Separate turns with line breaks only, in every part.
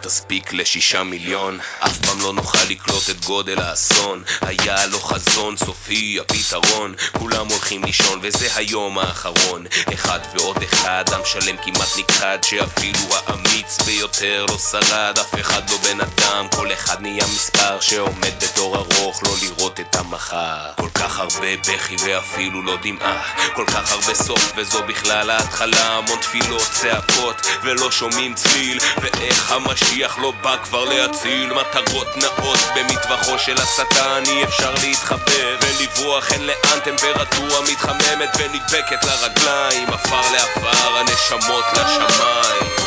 תספיק לשישה מיליון אף פעם לא נוכל לקלוט את גודל האסון. היה לו חזון סופי הפתרון. כולם הולכים לישון וזה היום האחרון. אחד ועוד אחד, עם שלם כמעט נכחד שאפילו האמיץ ביותר לא שרד. אף אחד לא בן אדם, כל אחד נהיה מספר שעומד בתור ארוך לא לראות את המחר. כל כך הרבה בכי ואפילו לא דמעה. כל כך הרבה סוף וזו בכלל ההתחלה. המון תפילות, צעקות ולא שומעים צליל. ואיך המשיח לא בא כבר להציל מטרות נאות. במטווחו של השטן אי אפשר להתחבא ולברוח אין לאן טמפרטורה מתחממת ונדבקת לרגליים. עפר לעפר הנשמות לשמיים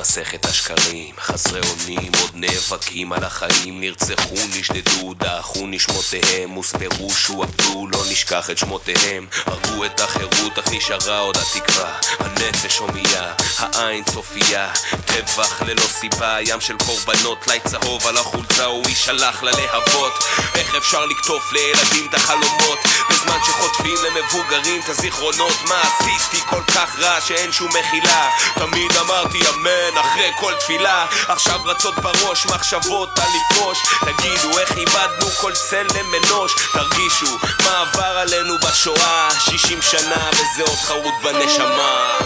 מסכת השקרים, חסרי אונים, עוד נאבקים על החיים, נרצחו, נשדדו, דעכו נשמותיהם, הוספרו, שועבדו, לא נשכח את שמותיהם, הרגו את החירות, אך נשארה עוד התקווה, הנפש הומייה, העין צופייה, טבח ללא סיבה, ים של קורבנות, טלאי צהוב על החולצה, הוא יישלח ללהבות, איך אפשר לקטוף לילדים את החלומות, בזמן שחוטפים למבוגרים את הזיכרונות, מה עשיתי? כל כך רע שאין שום מחילה, תמיד אמרתי אמן אחרי כל תפילה. עכשיו רצות בראש מחשבות על לפרוש. תגידו איך איבדנו כל צלם אנוש? תרגישו מה עבר עלינו בשואה? שישים שנה וזה עוד חרוט בנשמה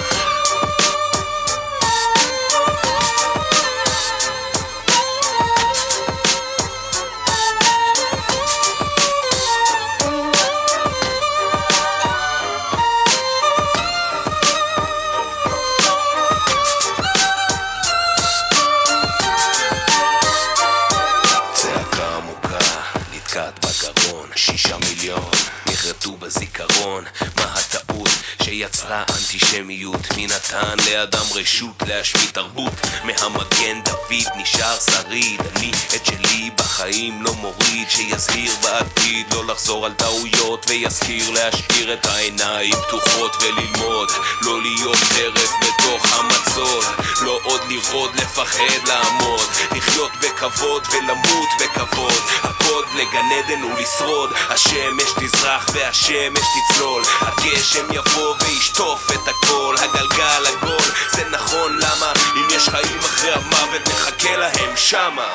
שישה מיליון נחרטו בזיכרון מה הטעות שיצרה אנטישמיות. מי נתן לאדם רשות להשמיד תרבות? מהמגן דוד נשאר שריד. אני את שלי בחיים לא מוריד. שיזהיר בעתיד לא לחזור על טעויות ויזכיר להשאיר את העיניים פתוחות וללמוד. לא להיות טרף בתוך המצוד לא עוד לרעוד לפחד לעמוד. לחיות בכבוד ולמות בכבוד. הקוד לגן עדן הוא לשרוד השמש תזרח והשמש תצלול. הגשם יבוא וישטוף את הכל. הגלגל עגול זה נכון למה? אם יש חיים אחרי המוות נחכה להם שמה